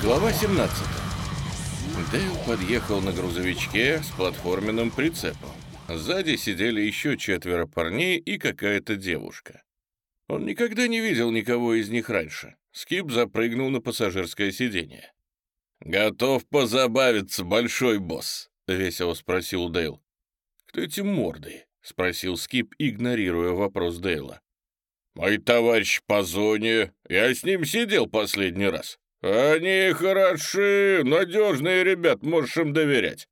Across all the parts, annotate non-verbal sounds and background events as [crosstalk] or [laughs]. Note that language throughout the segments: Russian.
Глава 17 Дейл подъехал на грузовичке с платформенным прицепом. Сзади сидели еще четверо парней и какая-то девушка. Он никогда не видел никого из них раньше. Скип запрыгнул на пассажирское сиденье. «Готов позабавиться, большой босс?» — весело спросил Дейл. «Кто эти морды?» — спросил Скип, игнорируя вопрос Дейла. «Мой товарищ по зоне. Я с ним сидел последний раз. Они хороши, надежные ребят, можешь им доверять».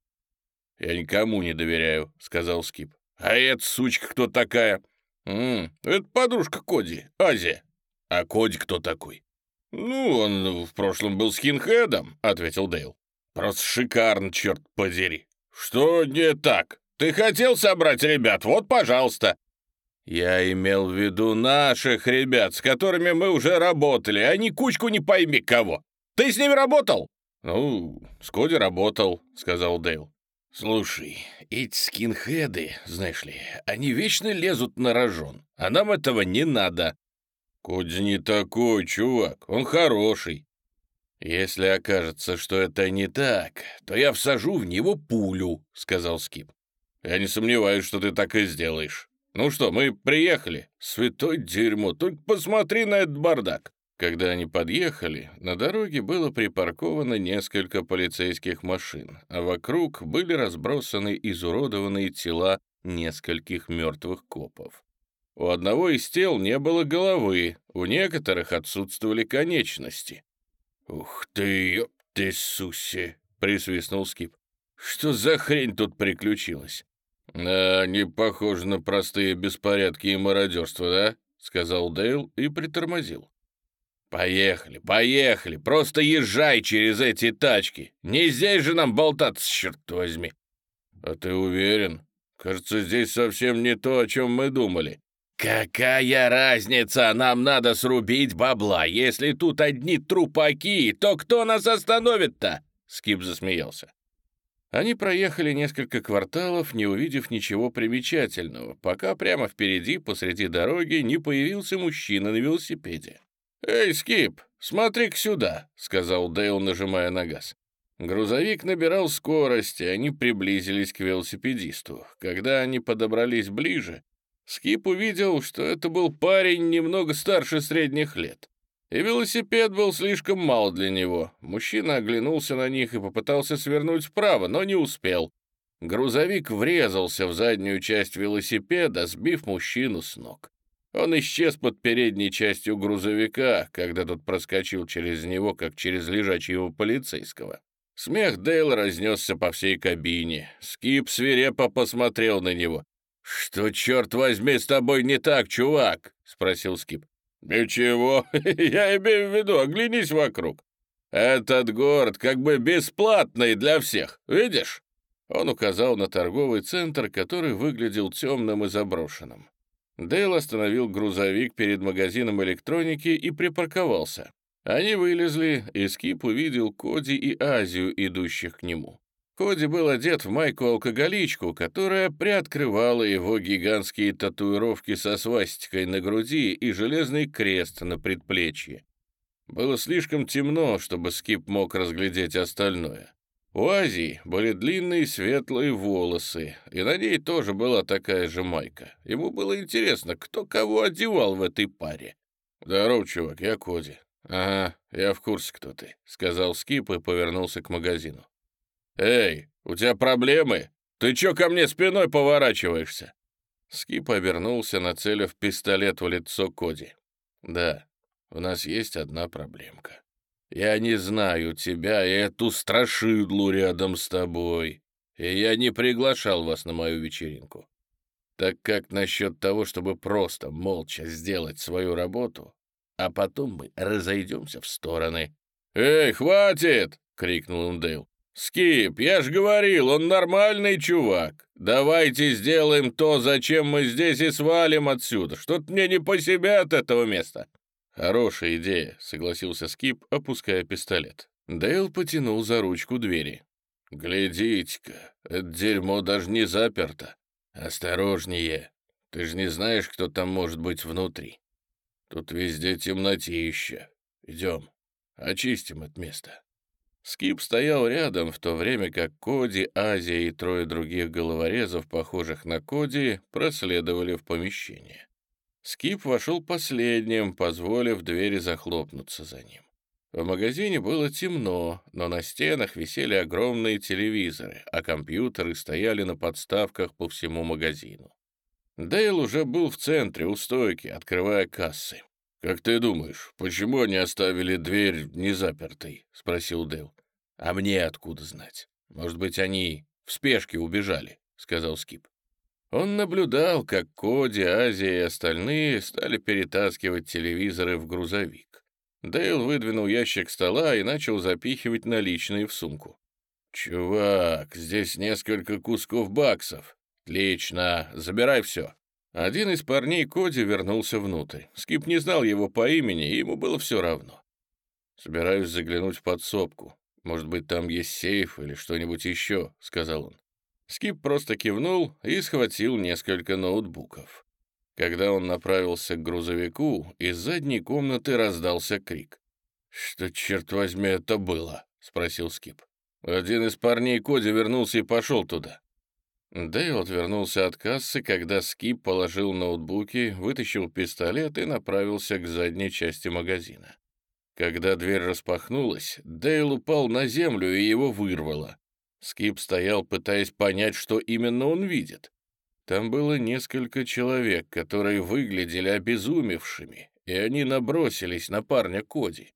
«Я никому не доверяю», — сказал Скип. «А эта сучка кто такая?» «М -м, «Это подружка Коди, Азия». «А Коди кто такой?» «Ну, он в прошлом был скинхедом», — ответил Дейл. «Просто шикарно, черт подери». «Что не так? Ты хотел собрать ребят? Вот, пожалуйста». «Я имел в виду наших ребят, с которыми мы уже работали, а не кучку не пойми кого. Ты с ними работал?» «Ну, с Коди работал», — сказал Дейл. «Слушай, эти скинхеды, знаешь ли, они вечно лезут на рожон, а нам этого не надо. Кудзи не такой, чувак, он хороший. Если окажется, что это не так, то я всажу в него пулю, сказал Скип. Я не сомневаюсь, что ты так и сделаешь. Ну что, мы приехали? Святой дерьмо, только посмотри на этот бардак. Когда они подъехали, на дороге было припарковано несколько полицейских машин, а вокруг были разбросаны изуродованные тела нескольких мертвых копов. У одного из тел не было головы, у некоторых отсутствовали конечности. «Ух ты, ты, суси!» — присвистнул Скип. «Что за хрень тут приключилась?» «А, не похоже на простые беспорядки и мародерство, да?» — сказал Дейл и притормозил. «Поехали, поехали, просто езжай через эти тачки. Не здесь же нам болтаться, черт возьми!» «А ты уверен? Кажется, здесь совсем не то, о чем мы думали». «Какая разница? Нам надо срубить бабла. Если тут одни трупаки, то кто нас остановит-то?» Скип засмеялся. Они проехали несколько кварталов, не увидев ничего примечательного, пока прямо впереди, посреди дороги, не появился мужчина на велосипеде. «Эй, Скип, смотри-ка сюда», — сказал Дейл, нажимая на газ. Грузовик набирал скорость, и они приблизились к велосипедисту. Когда они подобрались ближе, Скип увидел, что это был парень немного старше средних лет. И велосипед был слишком мал для него. Мужчина оглянулся на них и попытался свернуть вправо, но не успел. Грузовик врезался в заднюю часть велосипеда, сбив мужчину с ног. Он исчез под передней частью грузовика, когда тот проскочил через него, как через лежачего полицейского. Смех Дейла разнесся по всей кабине. Скип свирепо посмотрел на него. «Что, черт возьми, с тобой не так, чувак?» — спросил Скип. «Ничего, [laughs] я имею в виду, оглянись вокруг. Этот город как бы бесплатный для всех, видишь?» Он указал на торговый центр, который выглядел темным и заброшенным. Дейл остановил грузовик перед магазином электроники и припарковался. Они вылезли, и Скип увидел Коди и Азию, идущих к нему. Коди был одет в майку-алкоголичку, которая приоткрывала его гигантские татуировки со свастикой на груди и железный крест на предплечье. Было слишком темно, чтобы Скип мог разглядеть остальное. У Азии были длинные светлые волосы, и на ней тоже была такая же майка. Ему было интересно, кто кого одевал в этой паре. «Здоров, чувак, я Коди». «Ага, я в курсе, кто ты», — сказал Скип и повернулся к магазину. «Эй, у тебя проблемы? Ты чё ко мне спиной поворачиваешься?» Скип обернулся, нацелив пистолет в лицо Коди. «Да, у нас есть одна проблемка. Я не знаю тебя и эту страшидлу рядом с тобой, и я не приглашал вас на мою вечеринку. Так как насчет того, чтобы просто молча сделать свою работу, а потом мы разойдемся в стороны?» «Эй, хватит!» — крикнул он Дейл. «Скип, я ж говорил, он нормальный чувак. Давайте сделаем то, зачем мы здесь, и свалим отсюда. Что-то мне не по себе от этого места». «Хорошая идея», — согласился Скип, опуская пистолет. Дейл потянул за ручку двери. «Глядите-ка, это дерьмо даже не заперто. Осторожнее, ты же не знаешь, кто там может быть внутри. Тут везде темнотища. Идем». Очистим это место». Скип стоял рядом, в то время как Коди, Азия и трое других головорезов, похожих на Коди, проследовали в помещение. Скип вошел последним, позволив двери захлопнуться за ним. В магазине было темно, но на стенах висели огромные телевизоры, а компьютеры стояли на подставках по всему магазину. Дейл уже был в центре, у стойки, открывая кассы. «Как ты думаешь, почему они оставили дверь незапертой?» — спросил Дейл. «А мне откуда знать? Может быть, они в спешке убежали?» — сказал Скип. Он наблюдал, как Коди, Азия и остальные стали перетаскивать телевизоры в грузовик. Дейл выдвинул ящик стола и начал запихивать наличные в сумку. «Чувак, здесь несколько кусков баксов. Отлично, забирай все». Один из парней Коди вернулся внутрь. Скип не знал его по имени, и ему было все равно. «Собираюсь заглянуть в подсобку. Может быть, там есть сейф или что-нибудь еще», — сказал он. Скип просто кивнул и схватил несколько ноутбуков. Когда он направился к грузовику, из задней комнаты раздался крик. «Что, черт возьми, это было?» — спросил Скип. Один из парней Коди вернулся и пошел туда. Дейл отвернулся от кассы, когда Скип положил ноутбуки, вытащил пистолет и направился к задней части магазина. Когда дверь распахнулась, Дейл упал на землю и его вырвало. Скип стоял, пытаясь понять, что именно он видит. Там было несколько человек, которые выглядели обезумевшими, и они набросились на парня Коди.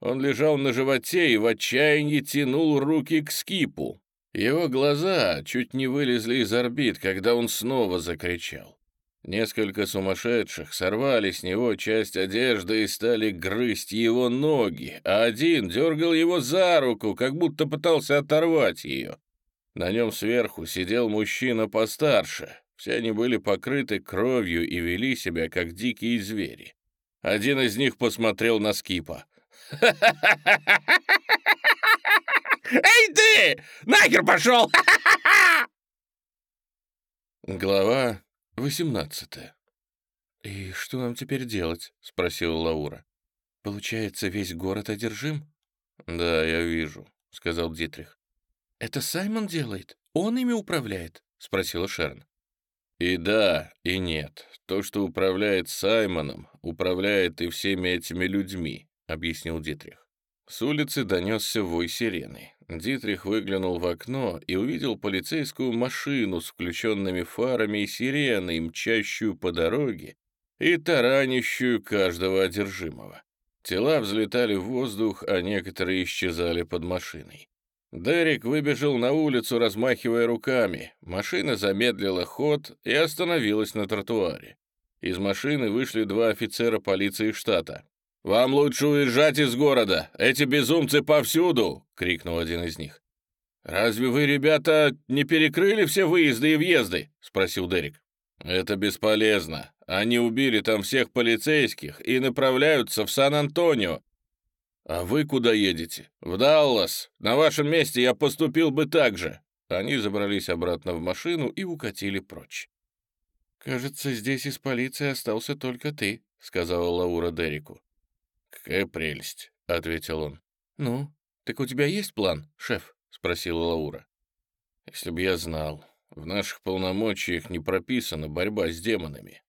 Он лежал на животе и в отчаянии тянул руки к Скипу. Его глаза чуть не вылезли из орбит, когда он снова закричал. Несколько сумасшедших сорвали с него часть одежды и стали грызть его ноги, а один дергал его за руку, как будто пытался оторвать ее. На нем сверху сидел мужчина постарше. Все они были покрыты кровью и вели себя, как дикие звери. Один из них посмотрел на Скипа. Эй ты! Нахер пошел! Глава восемнадцатая. «И что нам теперь делать?» — спросила Лаура. «Получается, весь город одержим?» «Да, я вижу», — сказал Дитрих. «Это Саймон делает? Он ими управляет?» — спросила Шерн. «И да, и нет. То, что управляет Саймоном, управляет и всеми этими людьми», — объяснил Дитрих. С улицы донесся вой сирены. Дитрих выглянул в окно и увидел полицейскую машину с включенными фарами и сиреной, мчащую по дороге и таранящую каждого одержимого. Тела взлетали в воздух, а некоторые исчезали под машиной. Дерек выбежал на улицу, размахивая руками. Машина замедлила ход и остановилась на тротуаре. Из машины вышли два офицера полиции штата. «Вам лучше уезжать из города! Эти безумцы повсюду!» — крикнул один из них. «Разве вы, ребята, не перекрыли все выезды и въезды?» — спросил Дерек. «Это бесполезно. Они убили там всех полицейских и направляются в Сан-Антонио. А вы куда едете? В Даллас. На вашем месте я поступил бы так же». Они забрались обратно в машину и укатили прочь. «Кажется, здесь из полиции остался только ты», — сказала Лаура Дереку. «Какая прелесть», — ответил он. «Ну, так у тебя есть план, шеф?» — спросила Лаура. «Если бы я знал. В наших полномочиях не прописана борьба с демонами».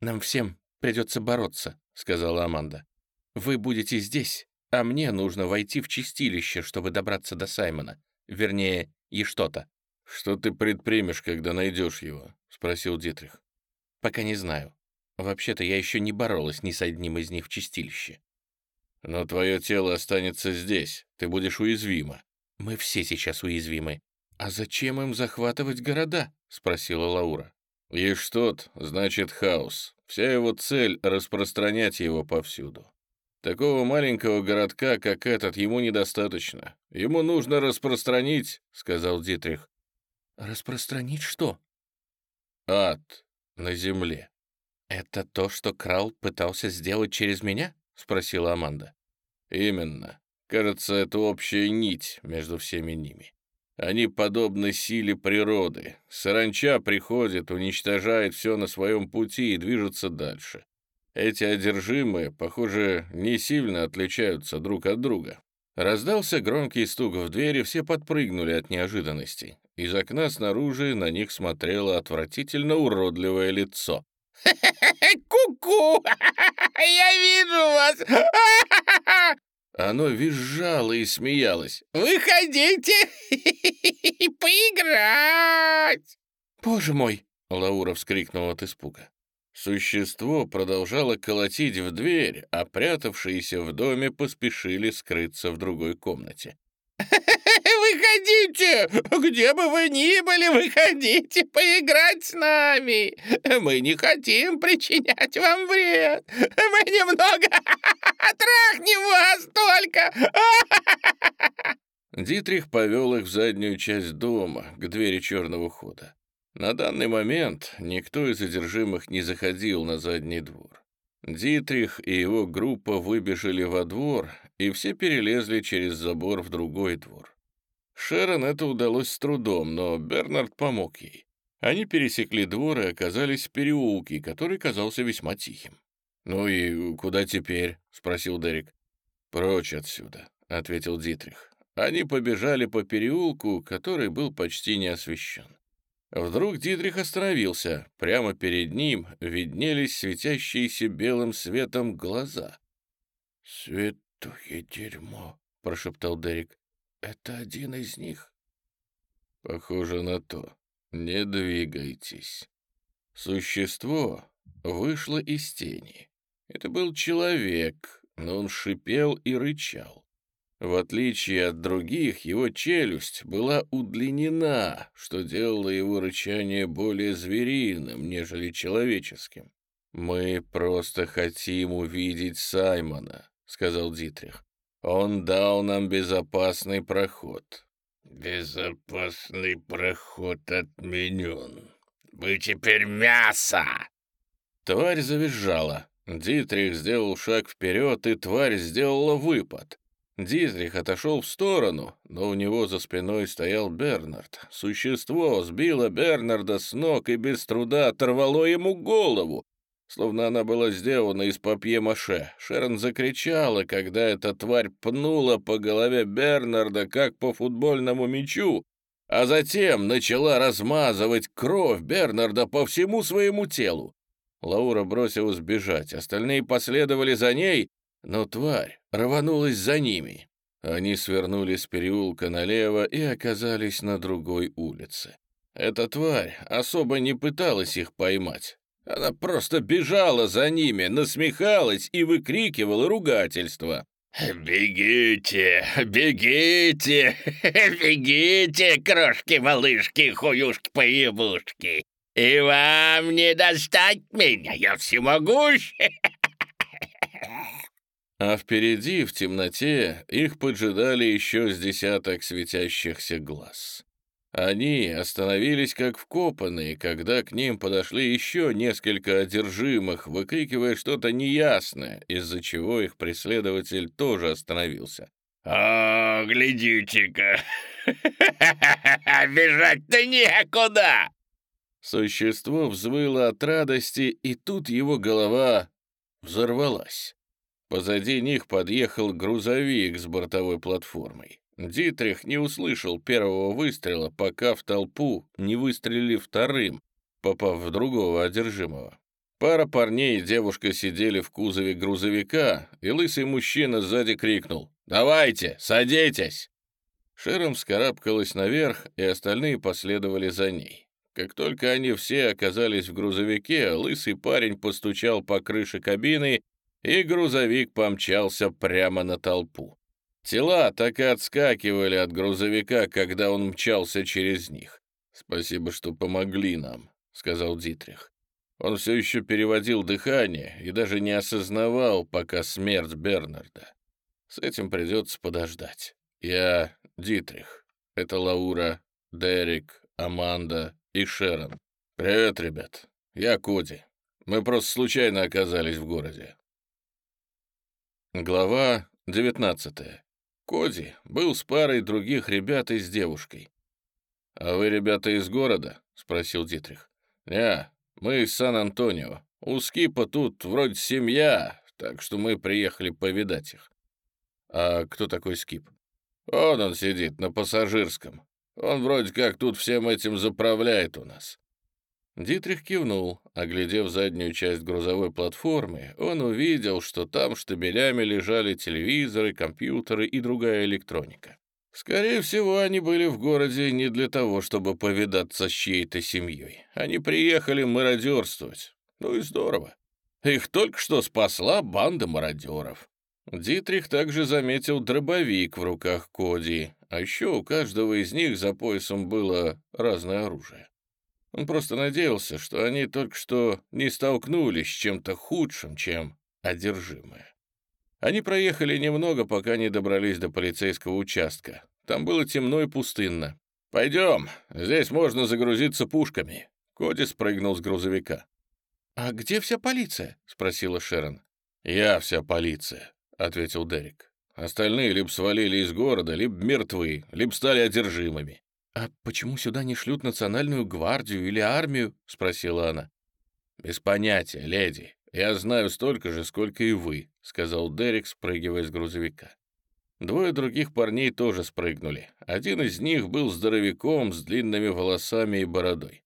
«Нам всем придется бороться», — сказала Аманда. «Вы будете здесь, а мне нужно войти в чистилище, чтобы добраться до Саймона. Вернее, и что-то». «Что ты предпримешь, когда найдешь его?» — спросил Дитрих. «Пока не знаю. Вообще-то я еще не боролась ни с одним из них в чистилище. Но твое тело останется здесь, ты будешь уязвима. Мы все сейчас уязвимы. А зачем им захватывать города? Спросила Лаура. И что значит хаос. Вся его цель — распространять его повсюду. Такого маленького городка, как этот, ему недостаточно. Ему нужно распространить, — сказал Дитрих. Распространить что? Ад на земле. Это то, что Крал пытался сделать через меня? — спросила Аманда. «Именно. Кажется, это общая нить между всеми ними. Они подобны силе природы. Саранча приходит, уничтожает все на своем пути и движется дальше. Эти одержимые, похоже, не сильно отличаются друг от друга. Раздался громкий стук в двери, все подпрыгнули от неожиданности. Из окна снаружи на них смотрело отвратительно уродливое лицо. [laughs] «Ку-ку! [laughs] Я вижу вас! [laughs] Оно визжало и смеялось. Выходите поиграть!» «Боже мой!» — Лаура вскрикнула от испуга. Существо продолжало колотить в дверь, а прятавшиеся в доме поспешили скрыться в другой комнате. «Выходите! Где бы вы ни были, выходите поиграть с нами! Мы не хотим причинять вам вред! Мы немного [laughs] трахнем вас только!» [laughs] Дитрих повел их в заднюю часть дома, к двери черного хода. На данный момент никто из задержимых не заходил на задний двор. Дитрих и его группа выбежали во двор, и все перелезли через забор в другой двор. Шерон это удалось с трудом, но Бернард помог ей. Они пересекли двор и оказались в переулке, который казался весьма тихим. «Ну и куда теперь?» — спросил Дерек. «Прочь отсюда», — ответил Дитрих. Они побежали по переулку, который был почти не освещен. Вдруг Дитрих остановился. Прямо перед ним виднелись светящиеся белым светом глаза. «Святое дерьмо!» — прошептал Дерек. «Это один из них?» «Похоже на то. Не двигайтесь». Существо вышло из тени. Это был человек, но он шипел и рычал. В отличие от других, его челюсть была удлинена, что делало его рычание более звериным, нежели человеческим. «Мы просто хотим увидеть Саймона», — сказал Дитрих. «Он дал нам безопасный проход». «Безопасный проход отменен. Вы теперь мясо!» Тварь завизжала. Дитрих сделал шаг вперед, и тварь сделала выпад. Дитрих отошел в сторону, но у него за спиной стоял Бернард. Существо сбило Бернарда с ног и без труда оторвало ему голову, словно она была сделана из папье-маше. Шерон закричала, когда эта тварь пнула по голове Бернарда, как по футбольному мячу, а затем начала размазывать кровь Бернарда по всему своему телу. Лаура бросилась бежать, остальные последовали за ней, но тварь рванулась за ними. Они свернули с переулка налево и оказались на другой улице. Эта тварь особо не пыталась их поймать. Она просто бежала за ними, насмехалась и выкрикивала ругательства. «Бегите, бегите, [laughs] бегите, крошки-малышки, хуюшки-поебушки! И вам не достать меня, я всемогущий!» А впереди, в темноте, их поджидали еще с десяток светящихся глаз. Они остановились как вкопанные, когда к ним подошли еще несколько одержимых, выкрикивая что-то неясное, из-за чего их преследователь тоже остановился. «О, глядите-ка! [laughs] Бежать-то некуда!» Существо взвыло от радости, и тут его голова взорвалась. Позади них подъехал грузовик с бортовой платформой. Дитрих не услышал первого выстрела, пока в толпу не выстрелили вторым, попав в другого одержимого. Пара парней и девушка сидели в кузове грузовика, и лысый мужчина сзади крикнул «Давайте, садитесь!». Шером вскарабкалась наверх, и остальные последовали за ней. Как только они все оказались в грузовике, лысый парень постучал по крыше кабины и грузовик помчался прямо на толпу. Тела так и отскакивали от грузовика, когда он мчался через них. «Спасибо, что помогли нам», — сказал Дитрих. Он все еще переводил дыхание и даже не осознавал пока смерть Бернарда. С этим придется подождать. Я Дитрих. Это Лаура, Дерек, Аманда и Шерон. Привет, ребят. Я Коди. Мы просто случайно оказались в городе. Глава 19. Коди был с парой других ребят и с девушкой. «А вы, ребята, из города?» — спросил Дитрих. «Не, мы из Сан-Антонио. У Скипа тут вроде семья, так что мы приехали повидать их». «А кто такой Скип?» «Он он сидит на пассажирском. Он вроде как тут всем этим заправляет у нас». Дитрих кивнул. Оглядев заднюю часть грузовой платформы, он увидел, что там штабелями лежали телевизоры, компьютеры и другая электроника. Скорее всего, они были в городе не для того, чтобы повидаться с чьей-то семьей. Они приехали мародерствовать. Ну и здорово. Их только что спасла банда мародеров. Дитрих также заметил дробовик в руках Коди, а еще у каждого из них за поясом было разное оружие. Он просто надеялся, что они только что не столкнулись с чем-то худшим, чем одержимые. Они проехали немного, пока не добрались до полицейского участка. Там было темно и пустынно. «Пойдем, здесь можно загрузиться пушками». Коди спрыгнул с грузовика. «А где вся полиция?» — спросила Шерон. «Я вся полиция», — ответил Дерек. «Остальные либо свалили из города, либо мертвы, либо стали одержимыми. «А почему сюда не шлют национальную гвардию или армию?» — спросила она. «Без понятия, леди. Я знаю столько же, сколько и вы», — сказал Дерек, спрыгивая с грузовика. Двое других парней тоже спрыгнули. Один из них был здоровяком с длинными волосами и бородой.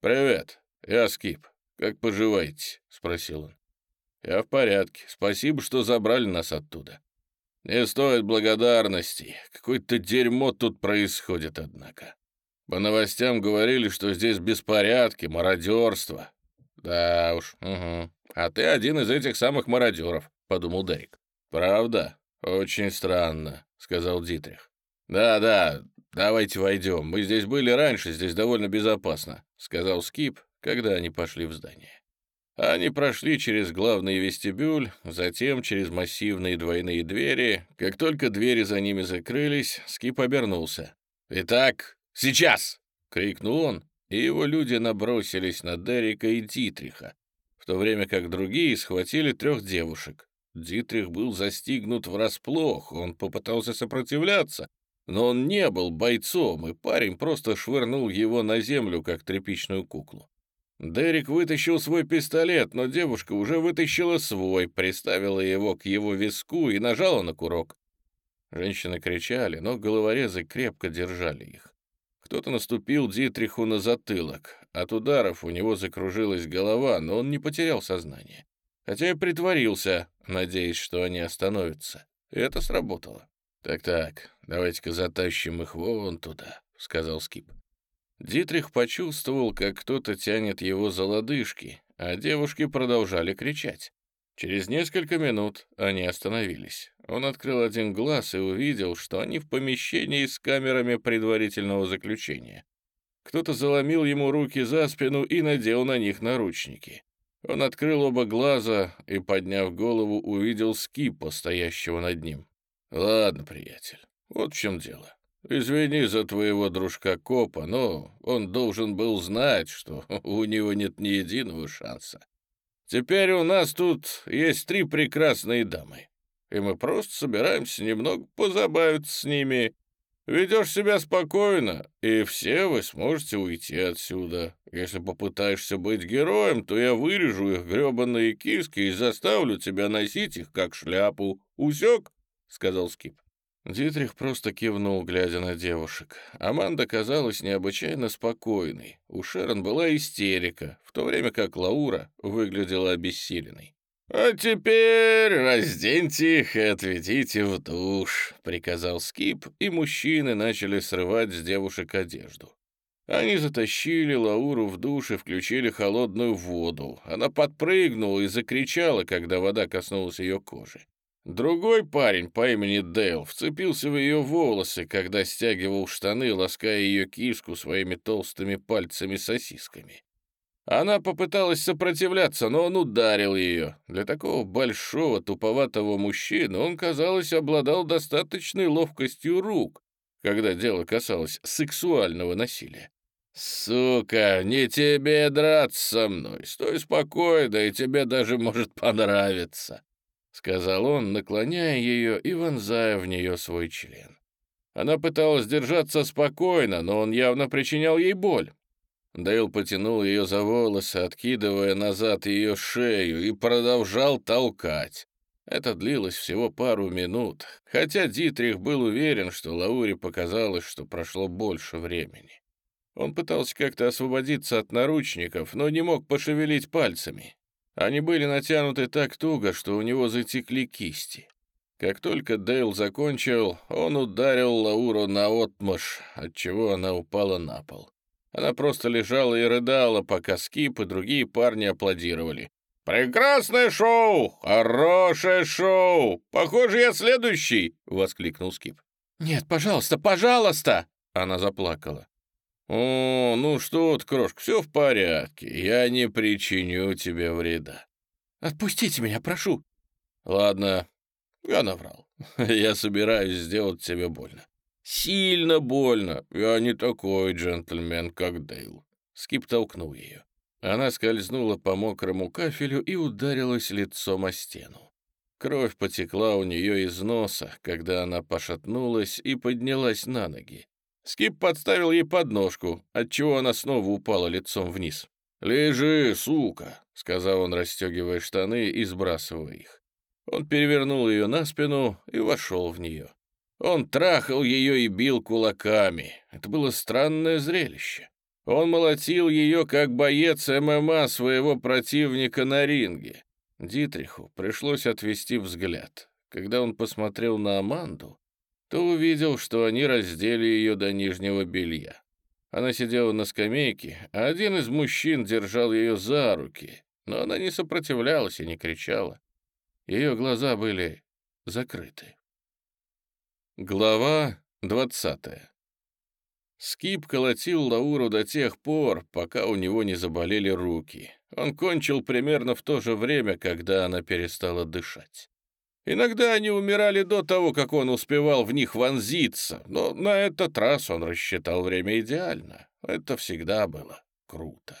«Привет, я Скип. Как поживаете?» — спросил он. «Я в порядке. Спасибо, что забрали нас оттуда. «Не стоит благодарности. Какое-то дерьмо тут происходит, однако. По новостям говорили, что здесь беспорядки, мародерство». «Да уж, угу. А ты один из этих самых мародеров», — подумал Дерек. «Правда? Очень странно», — сказал Дитрих. «Да-да, давайте войдем. Мы здесь были раньше, здесь довольно безопасно», — сказал Скип, когда они пошли в здание. Они прошли через главный вестибюль, затем через массивные двойные двери. Как только двери за ними закрылись, Скип обернулся. «Итак, сейчас!» — крикнул он, и его люди набросились на Дерека и Дитриха, в то время как другие схватили трех девушек. Дитрих был застигнут врасплох, он попытался сопротивляться, но он не был бойцом, и парень просто швырнул его на землю, как тряпичную куклу. Дерек вытащил свой пистолет, но девушка уже вытащила свой, приставила его к его виску и нажала на курок. Женщины кричали, но головорезы крепко держали их. Кто-то наступил Дитриху на затылок. От ударов у него закружилась голова, но он не потерял сознание. Хотя и притворился, надеясь, что они остановятся. И это сработало. «Так-так, давайте-ка затащим их вон туда», — сказал Скип. Дитрих почувствовал, как кто-то тянет его за лодыжки, а девушки продолжали кричать. Через несколько минут они остановились. Он открыл один глаз и увидел, что они в помещении с камерами предварительного заключения. Кто-то заломил ему руки за спину и надел на них наручники. Он открыл оба глаза и, подняв голову, увидел скипа, стоящего над ним. «Ладно, приятель, вот в чем дело. Извини за твоего дружка-копа, но он должен был знать, что [laughs] у него нет ни единого шанса. Теперь у нас тут есть три прекрасные дамы, и мы просто собираемся немного позабавиться с ними. Ведешь себя спокойно, и все вы сможете уйти отсюда. Если попытаешься быть героем, то я вырежу их гребаные киски и заставлю тебя носить их как шляпу. Усек?» — сказал Скип. Дитрих просто кивнул, глядя на девушек. Аманда казалась необычайно спокойной. У Шерон была истерика, в то время как Лаура выглядела обессиленной. «А теперь разденьте их и отведите в душ», — приказал Скип, и мужчины начали срывать с девушек одежду. Они затащили Лауру в душ и включили холодную воду. Она подпрыгнула и закричала, когда вода коснулась ее кожи. Другой парень по имени Дейл вцепился в ее волосы, когда стягивал штаны, лаская ее киску своими толстыми пальцами-сосисками. Она попыталась сопротивляться, но он ударил ее. Для такого большого, туповатого мужчины он, казалось, обладал достаточной ловкостью рук, когда дело касалось сексуального насилия. «Сука, не тебе драться со мной. Стой спокойно, и тебе даже может понравиться», — сказал он, наклоняя ее и вонзая в нее свой член. Она пыталась держаться спокойно, но он явно причинял ей боль. Дейл потянул ее за волосы, откидывая назад ее шею, и продолжал толкать. Это длилось всего пару минут, хотя Дитрих был уверен, что Лауре показалось, что прошло больше времени. Он пытался как-то освободиться от наручников, но не мог пошевелить пальцами. Они были натянуты так туго, что у него затекли кисти. Как только Дейл закончил, он ударил Лауру наотмашь, отчего она упала на пол. Она просто лежала и рыдала, пока Скип и другие парни аплодировали. «Прекрасное шоу! Хорошее шоу! Похоже, я следующий!» — воскликнул Скип. «Нет, пожалуйста, пожалуйста!» Она заплакала. «О, ну что ты, крошка, все в порядке. Я не причиню тебе вреда». «Отпустите меня, прошу». «Ладно, я наврал. [laughs] Я собираюсь сделать тебе больно. Сильно больно. Я не такой джентльмен, как Дейл». Скип толкнул ее. Она скользнула по мокрому кафелю и ударилась лицом о стену. Кровь потекла у нее из носа, когда она пошатнулась и поднялась на ноги. Скип подставил ей подножку, отчего она снова упала лицом вниз. «Лежи, сука!» — сказал он, расстегивая штаны и сбрасывая их. Он перевернул ее на спину и вошел в нее. Он трахал ее и бил кулаками. Это было странное зрелище. Он молотил ее, как боец ММА своего противника на ринге. Дитриху пришлось отвести взгляд. Когда он посмотрел на Аманду, то увидел, что они раздели ее до нижнего белья. Она сидела на скамейке, а один из мужчин держал ее за руки, но она не сопротивлялась и не кричала. Ее глаза были закрыты. Глава двадцатая. Скип колотил Лауру до тех пор, пока у него не заболели руки. Он кончил примерно в то же время, когда она перестала дышать. Иногда они умирали до того, как он успевал в них вонзиться, но на этот раз он рассчитал время идеально. Это всегда было круто.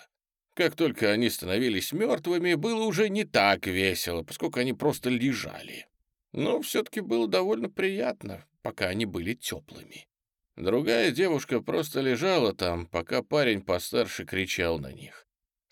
Как только они становились мертвыми, было уже не так весело, поскольку они просто лежали. Но все-таки было довольно приятно, пока они были теплыми. Другая девушка просто лежала там, пока парень постарше кричал на них.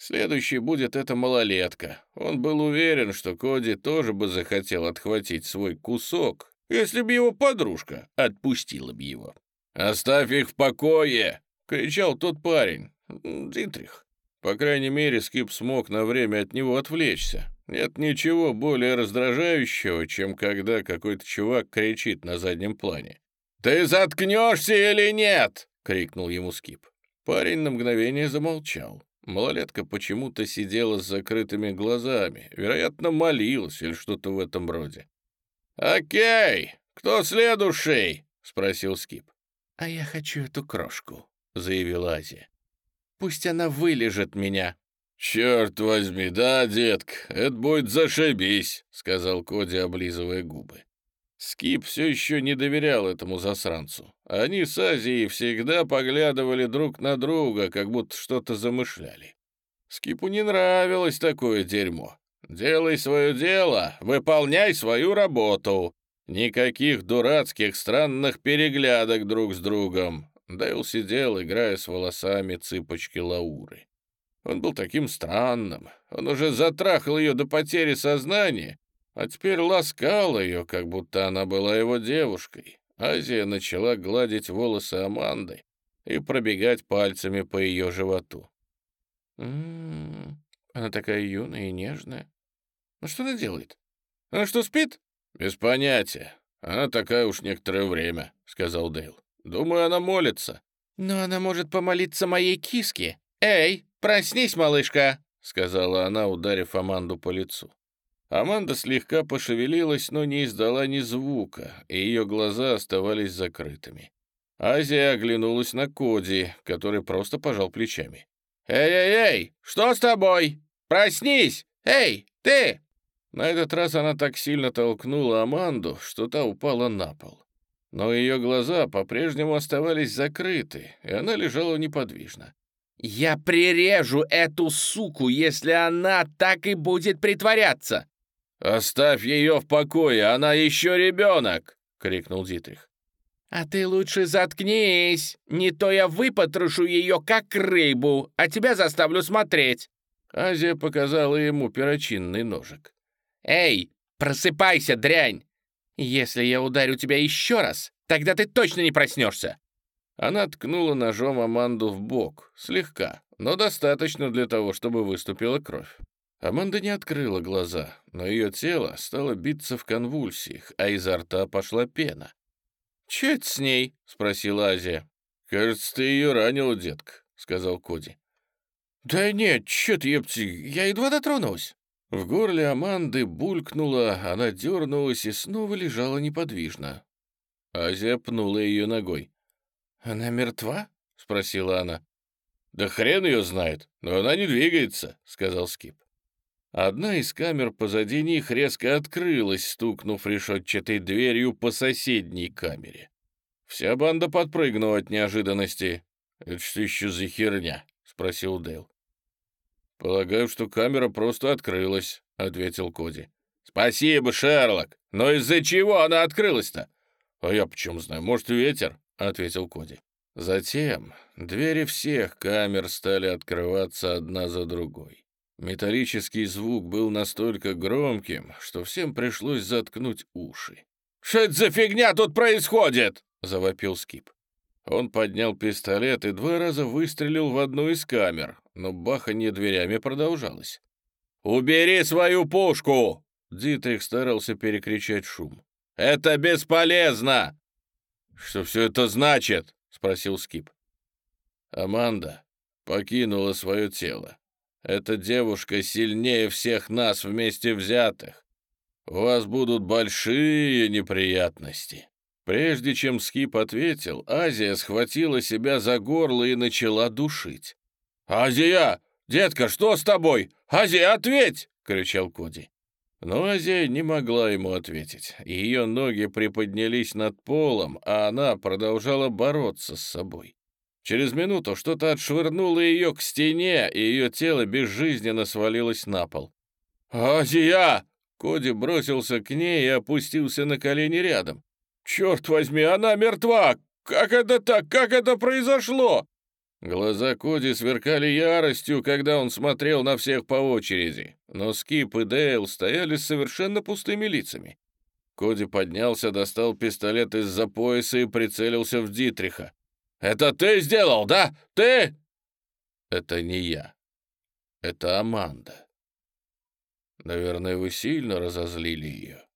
Следующий будет эта малолетка. Он был уверен, что Коди тоже бы захотел отхватить свой кусок, если бы его подружка отпустила бы его. «Оставь их в покое!» — кричал тот парень. Дитрих. По крайней мере, Скип смог на время от него отвлечься. Нет ничего более раздражающего, чем когда какой-то чувак кричит на заднем плане. «Ты заткнешься или нет?» — крикнул ему Скип. Парень на мгновение замолчал. Малолетка почему-то сидела с закрытыми глазами, вероятно, молилась или что-то в этом роде. «Окей, кто следующий?» — спросил Скип. «А я хочу эту крошку», — заявила Азия. «Пусть она вылежит меня». «Черт возьми, да, детка, это будет зашибись», — сказал Коди, облизывая губы. Скип все еще не доверял этому засранцу. Они с Азией всегда поглядывали друг на друга, как будто что-то замышляли. Скипу не нравилось такое дерьмо. «Делай свое дело, выполняй свою работу. Никаких дурацких странных переглядок друг с другом». Дейл сидел, играя с волосами цыпочки Лауры. Он был таким странным. Он уже затрахал ее до потери сознания а теперь ласкал ее, как будто она была его девушкой. Азия начала гладить волосы Аманды и пробегать пальцами по ее животу. «М -м -м, она такая юная и нежная. Ну что она делает? Она что, спит?» «Без понятия. Она такая уж некоторое время», — сказал Дейл. «Думаю, она молится». «Но она может помолиться моей киске. Эй, проснись, малышка!» — сказала она, ударив Аманду по лицу. Аманда слегка пошевелилась, но не издала ни звука, и ее глаза оставались закрытыми. Азия оглянулась на Коди, который просто пожал плечами. «Эй-эй-эй, что с тобой? Проснись! Эй, ты!» На этот раз она так сильно толкнула Аманду, что та упала на пол. Но ее глаза по-прежнему оставались закрыты, и она лежала неподвижно. «Я прирежу эту суку, если она так и будет притворяться!» «Оставь ее в покое, она еще ребенок!» — крикнул Дитрих. «А ты лучше заткнись! Не то я выпотрошу ее, как рыбу, а тебя заставлю смотреть!» Азия показала ему перочинный ножик. «Эй, просыпайся, дрянь! Если я ударю тебя еще раз, тогда ты точно не проснешься!» Она ткнула ножом Аманду в бок, слегка, но достаточно для того, чтобы выступила кровь. Аманда не открыла глаза, но ее тело стало биться в конвульсиях, а изо рта пошла пена. «Че это с ней?» — спросила Азия. «Кажется, ты ее ранила, детка», — сказал Коди. «Да нет, чё ты, епти, я едва дотронулась». В горле Аманды булькнула, она дернулась и снова лежала неподвижно. Азия пнула ее ногой. «Она мертва?» — спросила она. «Да хрен ее знает, но она не двигается», — сказал Скип. Одна из камер позади них резко открылась, стукнув решетчатой дверью по соседней камере. Вся банда подпрыгнула от неожиданности. «Это что еще за херня?» — спросил Дейл. «Полагаю, что камера просто открылась», — ответил Коди. «Спасибо, Шерлок! Но из-за чего она открылась-то?» «А я почему знаю? Может, ветер?» — ответил Коди. Затем двери всех камер стали открываться одна за другой. Металлический звук был настолько громким, что всем пришлось заткнуть уши. «Что за фигня тут происходит?» — завопил Скип. Он поднял пистолет и два раза выстрелил в одну из камер, но баханье дверями продолжалось. «Убери свою пушку!» Дитрих старался перекричать шум. «Это бесполезно!» «Что все это значит?» — спросил Скип. Аманда покинула свое тело. Эта девушка сильнее всех нас вместе взятых. У вас будут большие неприятности». Прежде чем Скип ответил, Азия схватила себя за горло и начала душить. «Азия! Детка, что с тобой? Азия, ответь!» — кричал Коди. Но Азия не могла ему ответить. Ее ноги приподнялись над полом, а она продолжала бороться с собой. Через минуту что-то отшвырнуло ее к стене, и ее тело безжизненно свалилось на пол. «Азия!» Коди бросился к ней и опустился на колени рядом. «Черт возьми, она мертва! Как это так? Как это произошло?» Глаза Коди сверкали яростью, когда он смотрел на всех по очереди, но Скип и Дейл стояли с совершенно пустыми лицами. Коди поднялся, достал пистолет из-за пояса и прицелился в Дитриха. «Это ты сделал, да? Ты?» «Это не я. Это Аманда. Наверное, вы сильно разозлили ее».